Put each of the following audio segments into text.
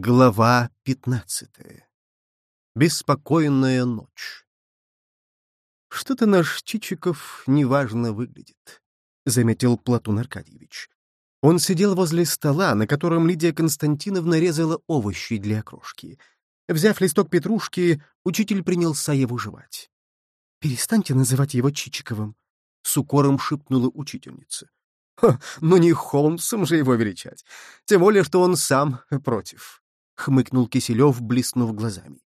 Глава пятнадцатая. Беспокойная ночь. «Что-то наш Чичиков неважно выглядит», — заметил Платон Аркадьевич. Он сидел возле стола, на котором Лидия Константиновна резала овощи для окрошки. Взяв листок петрушки, учитель принялся его жевать. «Перестаньте называть его Чичиковым», — с укором шепнула учительница. «Ха, ну не Холмсом же его величать, тем более, что он сам против», — хмыкнул Киселев, блеснув глазами.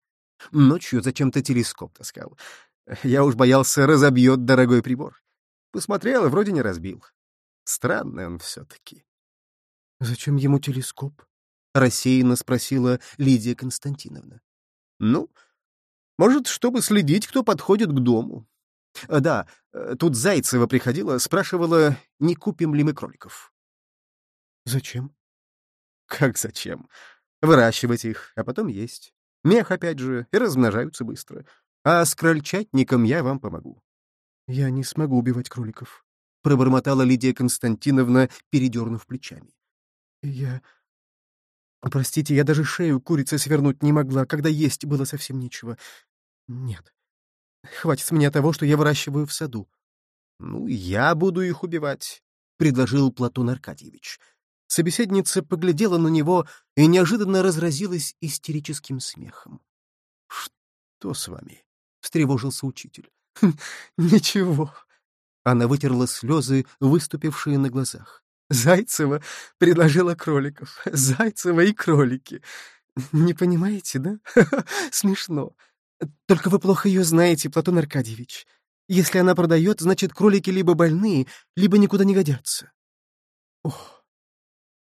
«Ночью зачем-то телескоп таскал. Я уж боялся, разобьет дорогой прибор. Посмотрел и вроде не разбил. Странный он все-таки». «Зачем ему телескоп?» — рассеянно спросила Лидия Константиновна. «Ну, может, чтобы следить, кто подходит к дому. А, да, тут Зайцева приходила, спрашивала, не купим ли мы кроликов». «Зачем?» «Как зачем? Выращивать их, а потом есть. Мех, опять же, и размножаются быстро. А с крольчатником я вам помогу. — Я не смогу убивать кроликов, — пробормотала Лидия Константиновна, передернув плечами. — Я... Простите, я даже шею курицы свернуть не могла, когда есть было совсем нечего. Нет. Хватит с меня того, что я выращиваю в саду. — Ну, я буду их убивать, — предложил Платон Аркадьевич. Собеседница поглядела на него и неожиданно разразилась истерическим смехом. — Что с вами? — встревожился учитель. «Хм, — Ничего. Она вытерла слезы, выступившие на глазах. Зайцева предложила кроликов. Зайцева и кролики. Не понимаете, да? Смешно. Только вы плохо ее знаете, Платон Аркадьевич. Если она продает, значит, кролики либо больные, либо никуда не годятся. Ох.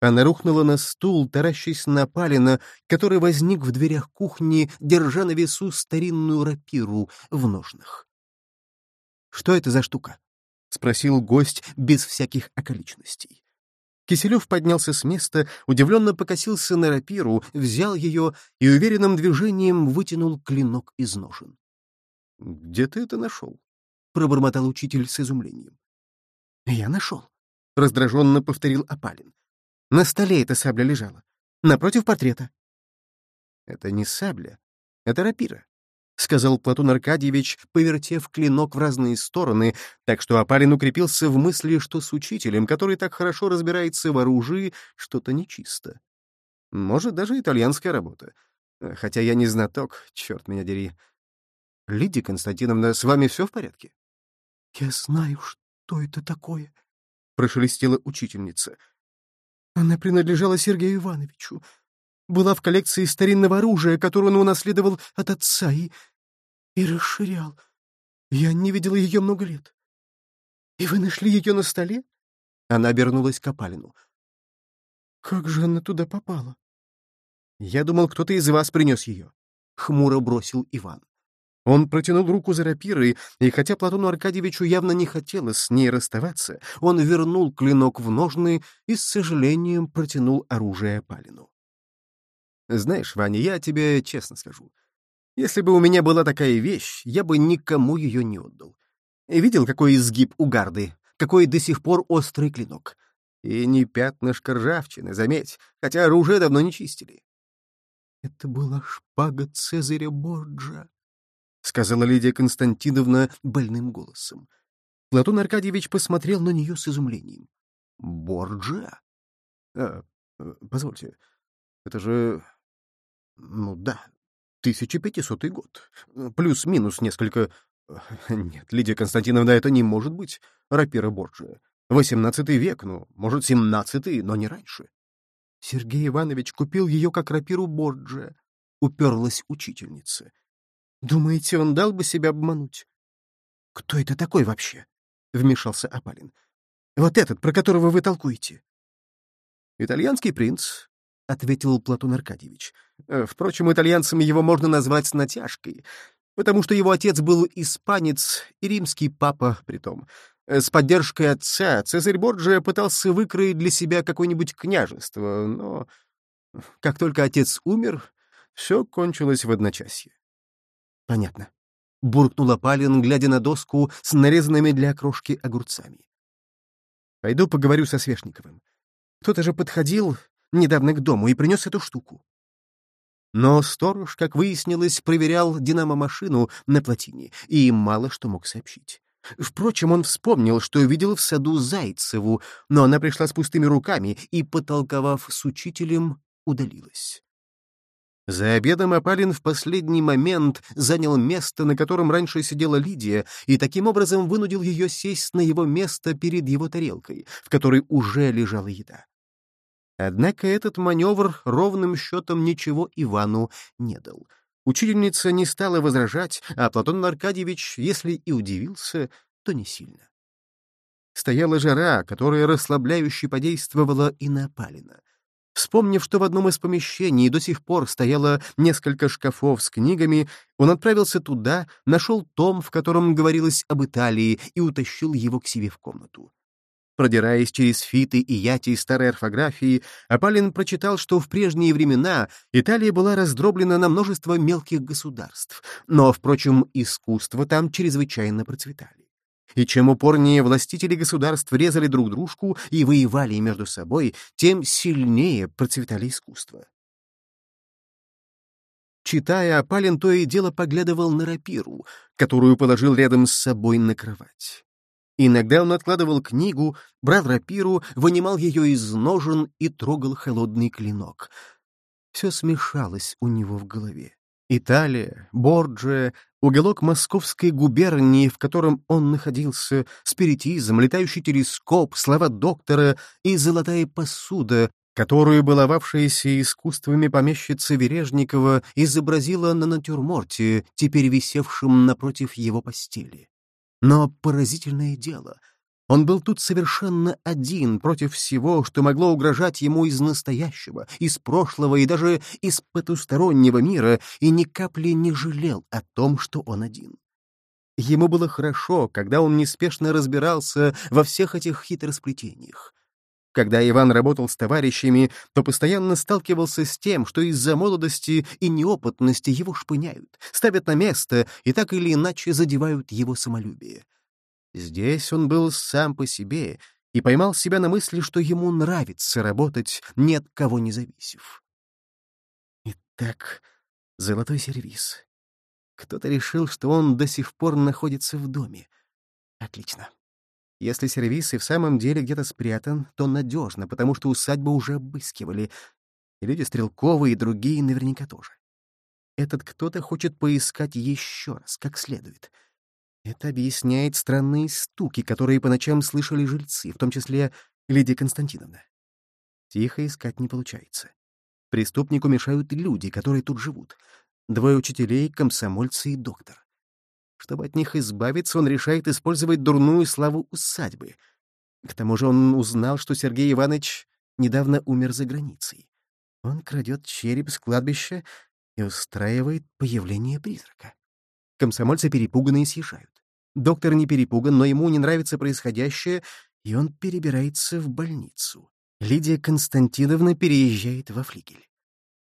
Она рухнула на стул, таращась на Палина, который возник в дверях кухни, держа на весу старинную рапиру в ножнах. «Что это за штука?» — спросил гость без всяких околичностей. Киселев поднялся с места, удивленно покосился на рапиру, взял ее и уверенным движением вытянул клинок из ножен. «Где ты это нашел?» — пробормотал учитель с изумлением. «Я нашел», — раздраженно повторил Апалин. На столе эта сабля лежала. Напротив портрета. — Это не сабля, это рапира, — сказал Платон Аркадьевич, повертев клинок в разные стороны, так что Апарин укрепился в мысли, что с учителем, который так хорошо разбирается в оружии, что-то нечисто. Может, даже итальянская работа. Хотя я не знаток, черт меня дери. Лидия Константиновна, с вами все в порядке? — Я знаю, что это такое, — прошелестела учительница. Она принадлежала Сергею Ивановичу. Была в коллекции старинного оружия, которое он унаследовал от отца, и... и расширял. Я не видела ее много лет. И вы нашли ее на столе? Она обернулась к Апалину. Как же она туда попала? Я думал, кто-то из вас принес ее. Хмуро бросил Иван. Он протянул руку за рапирой, и хотя Платону Аркадьевичу явно не хотелось с ней расставаться, он вернул клинок в ножны и с сожалением протянул оружие Палину. «Знаешь, Ваня, я тебе честно скажу. Если бы у меня была такая вещь, я бы никому ее не отдал. Видел, какой изгиб у гарды, какой до сих пор острый клинок. И не пятнышко ржавчины, заметь, хотя оружие давно не чистили. Это была шпага Цезаря Борджа, — сказала Лидия Константиновна больным голосом. Платон Аркадьевич посмотрел на нее с изумлением. «Борджиа? А, э, позвольте, это же... Ну да, 1500 год. Плюс-минус несколько... Нет, Лидия Константиновна, это не может быть рапира Борджиа. Восемнадцатый век, ну, может, семнадцатый, но не раньше. Сергей Иванович купил ее как рапиру Борджиа, уперлась учительница. Думаете, он дал бы себя обмануть? — Кто это такой вообще? — вмешался Апалин. — Вот этот, про которого вы толкуете. — Итальянский принц, — ответил Платон Аркадьевич. Э, Впрочем, итальянцами его можно назвать с натяжкой, потому что его отец был испанец и римский папа притом. Э, с поддержкой отца Цезарь Борджиа пытался выкроить для себя какое-нибудь княжество, но как только отец умер, все кончилось в одночасье. Понятно. Буркнула Палин, глядя на доску с нарезанными для окрошки огурцами. Пойду поговорю со Свешниковым. Кто-то же подходил недавно к дому и принес эту штуку. Но сторож, как выяснилось, проверял динамо-машину на плотине и мало что мог сообщить. Впрочем, он вспомнил, что видел в саду Зайцеву, но она пришла с пустыми руками и, потолковав с учителем, удалилась. За обедом Апалин в последний момент занял место, на котором раньше сидела Лидия, и таким образом вынудил ее сесть на его место перед его тарелкой, в которой уже лежала еда. Однако этот маневр ровным счетом ничего Ивану не дал. Учительница не стала возражать, а Платон Аркадьевич, если и удивился, то не сильно. Стояла жара, которая расслабляюще подействовала и на Апалина. Вспомнив, что в одном из помещений до сих пор стояло несколько шкафов с книгами, он отправился туда, нашел том, в котором говорилось об Италии, и утащил его к себе в комнату. Продираясь через фиты и яти старой орфографии, Апалин прочитал, что в прежние времена Италия была раздроблена на множество мелких государств, но, впрочем, искусство там чрезвычайно процветали. И чем упорнее властители государств резали друг дружку и воевали между собой, тем сильнее процветали искусства. Читая, Апалин то и дело поглядывал на рапиру, которую положил рядом с собой на кровать. Иногда он откладывал книгу, брал рапиру, вынимал ее из ножен и трогал холодный клинок. Все смешалось у него в голове. Италия, Борджия, уголок московской губернии, в котором он находился, спиритизм, летающий телескоп, слова доктора и золотая посуда, которую баловавшаяся искусствами помещица Вережникова изобразила на натюрморте, теперь висевшем напротив его постели. Но поразительное дело, он был тут совершенно один против всего, что могло угрожать ему из настоящего, из прошлого и даже из потустороннего мира, и ни капли не жалел о том, что он один. Ему было хорошо, когда он неспешно разбирался во всех этих хитросплетениях. Когда Иван работал с товарищами, то постоянно сталкивался с тем, что из-за молодости и неопытности его шпыняют, ставят на место и так или иначе задевают его самолюбие. Здесь он был сам по себе и поймал себя на мысли, что ему нравится работать, ни от кого не зависев. Итак, золотой сервиз. Кто-то решил, что он до сих пор находится в доме. Отлично. Если сервис и в самом деле где-то спрятан, то надежно, потому что усадьбу уже обыскивали. И люди Стрелковы, и другие наверняка тоже. Этот кто-то хочет поискать еще раз, как следует. Это объясняет странные стуки, которые по ночам слышали жильцы, в том числе Лидия Константиновна. Тихо искать не получается. Преступнику мешают люди, которые тут живут. Двое учителей, комсомольцы и доктор. Чтобы от них избавиться, он решает использовать дурную славу усадьбы. К тому же он узнал, что Сергей Иванович недавно умер за границей. Он крадет череп с кладбища и устраивает появление призрака. Комсомольцы перепуганные съезжают. Доктор не перепуган, но ему не нравится происходящее, и он перебирается в больницу. Лидия Константиновна переезжает во флигель.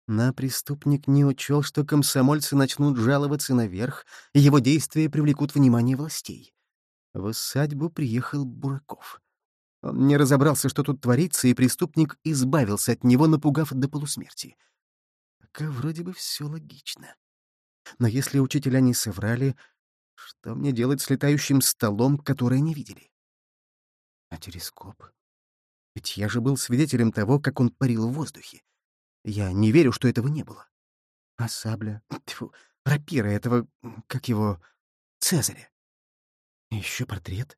На преступник не учел, что комсомольцы начнут жаловаться наверх, и его действия привлекут внимание властей. В усадьбу приехал Бураков. Он не разобрался, что тут творится, и преступник избавился от него, напугав до полусмерти. Пока вроде бы все логично. Но если учителя не соврали, что мне делать с летающим столом, который не видели? А телескоп? Ведь я же был свидетелем того, как он парил в воздухе. Я не верю, что этого не было. А сабля, тьфу, рапира этого, как его, Цезаря. Еще портрет.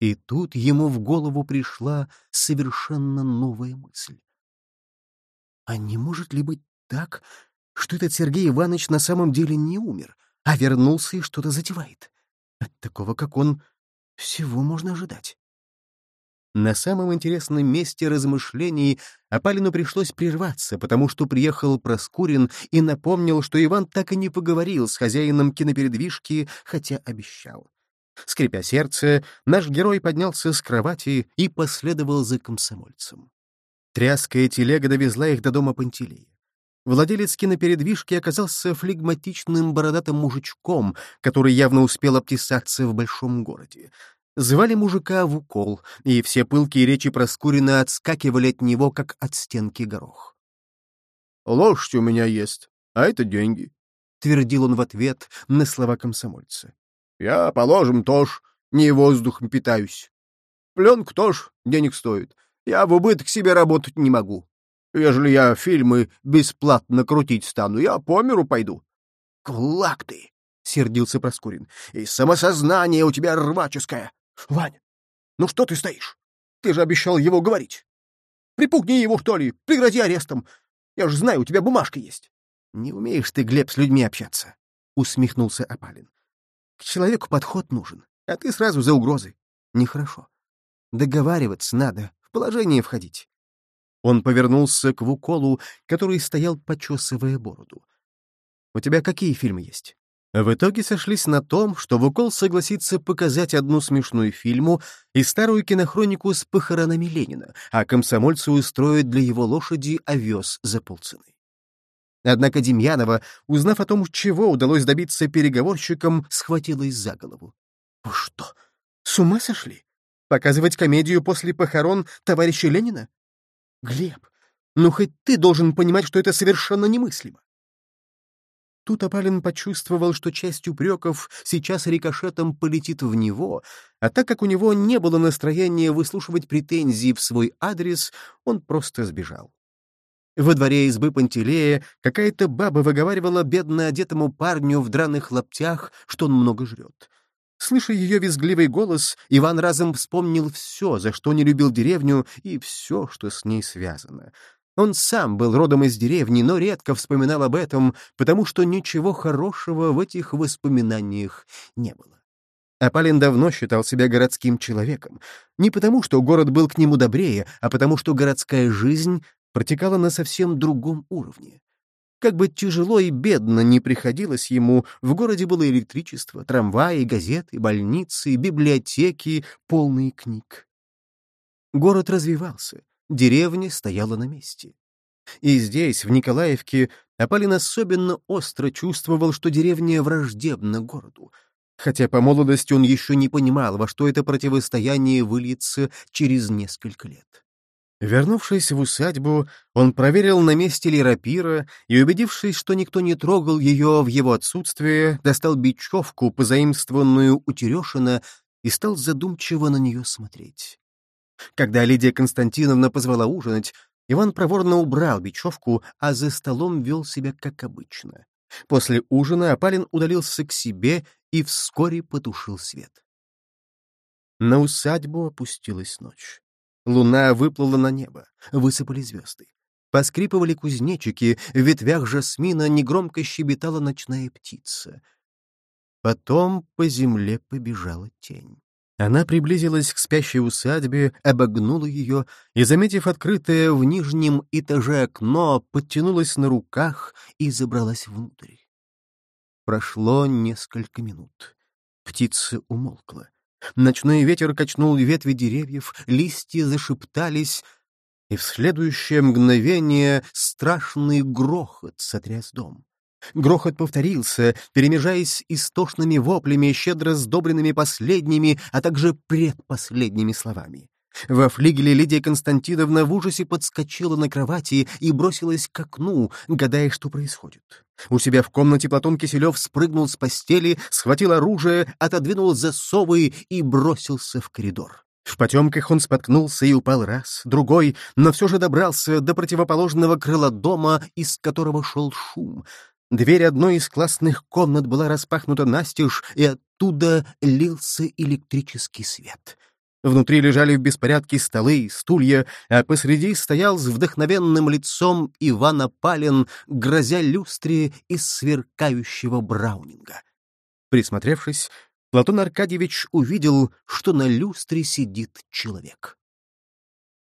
И тут ему в голову пришла совершенно новая мысль. А не может ли быть так, что этот Сергей Иванович на самом деле не умер, а вернулся и что-то затевает? От такого, как он, всего можно ожидать. На самом интересном месте размышлений Апалину пришлось прерваться, потому что приехал Проскурин и напомнил, что Иван так и не поговорил с хозяином кинопередвижки, хотя обещал. Скрипя сердце, наш герой поднялся с кровати и последовал за комсомольцем. Тряская телега довезла их до дома Пантелея. Владелец кинопередвижки оказался флегматичным бородатым мужичком, который явно успел обтесаться в большом городе. Звали мужика в укол, и все пылкие речи Проскурина отскакивали от него, как от стенки горох. Лошадь у меня есть, а это деньги. — твердил он в ответ на слова комсомольца. — Я, положим, тоже не воздухом питаюсь. Пленка тоже денег стоит. Я в убыток себе работать не могу. Ежели я фильмы бесплатно крутить стану, я по миру пойду. — Кулак ты! — сердился Проскурин. — И самосознание у тебя рваческое. Вань, ну что ты стоишь? Ты же обещал его говорить. Припугни его, что ли, пригрози арестом. Я же знаю, у тебя бумажка есть. — Не умеешь ты, Глеб, с людьми общаться, — усмехнулся Апалин. — К человеку подход нужен, а ты сразу за угрозы. Нехорошо. Договариваться надо, в положение входить. Он повернулся к Вуколу, который стоял, почесывая бороду. «У тебя какие фильмы есть?» В итоге сошлись на том, что Вукол согласится показать одну смешную фильму и старую кинохронику с похоронами Ленина, а комсомольцы устроят для его лошади овес за полцены. Однако Демьянова, узнав о том, чего удалось добиться переговорщикам, схватилась за голову. «Вы что, с ума сошли? Показывать комедию после похорон товарища Ленина? Глеб, ну хоть ты должен понимать, что это совершенно немыслимо. Тут Апалин почувствовал, что часть упреков сейчас рикошетом полетит в него, а так как у него не было настроения выслушивать претензии в свой адрес, он просто сбежал. Во дворе избы Пантелея какая-то баба выговаривала бедно одетому парню в драных лаптях, что он много жрет. Слыша ее визгливый голос, Иван разом вспомнил все, за что не любил деревню, и все, что с ней связано. Он сам был родом из деревни, но редко вспоминал об этом, потому что ничего хорошего в этих воспоминаниях не было. Апалин давно считал себя городским человеком. Не потому, что город был к нему добрее, а потому, что городская жизнь протекала на совсем другом уровне. Как бы тяжело и бедно не приходилось ему, в городе было электричество, трамваи, газеты, больницы, библиотеки, полные книг. Город развивался, деревня стояла на месте. И здесь, в Николаевке, Апалин особенно остро чувствовал, что деревня враждебна городу, хотя по молодости он еще не понимал, во что это противостояние выльется через несколько лет. Вернувшись в усадьбу, он проверил, на месте ли рапира, и, убедившись, что никто не трогал ее в его отсутствие, достал бечевку, позаимствованную у Терешина, и стал задумчиво на нее смотреть. Когда Лидия Константиновна позвала ужинать, Иван проворно убрал бечевку, а за столом вел себя как обычно. После ужина Апалин удалился к себе и вскоре потушил свет. На усадьбу опустилась ночь. Луна выплыла на небо, высыпали звезды. Поскрипывали кузнечики, в ветвях жасмина негромко щебетала ночная птица. Потом по земле побежала тень. Она приблизилась к спящей усадьбе, обогнула ее и, заметив открытое в нижнем этаже окно, подтянулась на руках и забралась внутрь. Прошло несколько минут. Птица умолкла. Ночной ветер качнул ветви деревьев, листья зашептались, и в следующее мгновение страшный грохот сотряс дом. Грохот повторился, перемежаясь истошными воплями, щедро сдобренными последними, а также предпоследними словами. Во флигеле Лидия Константиновна в ужасе подскочила на кровати и бросилась к окну, гадая, что происходит. У себя в комнате Платон Киселев спрыгнул с постели, схватил оружие, отодвинул засовы и бросился в коридор. В потемках он споткнулся и упал раз, другой, но все же добрался до противоположного крыла дома, из которого шел шум. Дверь одной из классных комнат была распахнута настежь, и оттуда лился электрический свет. Внутри лежали в беспорядке столы, стулья, а посреди стоял с вдохновенным лицом Ивана Палин, грозя люстре из сверкающего браунинга. Присмотревшись, Платон Аркадьевич увидел, что на люстре сидит человек.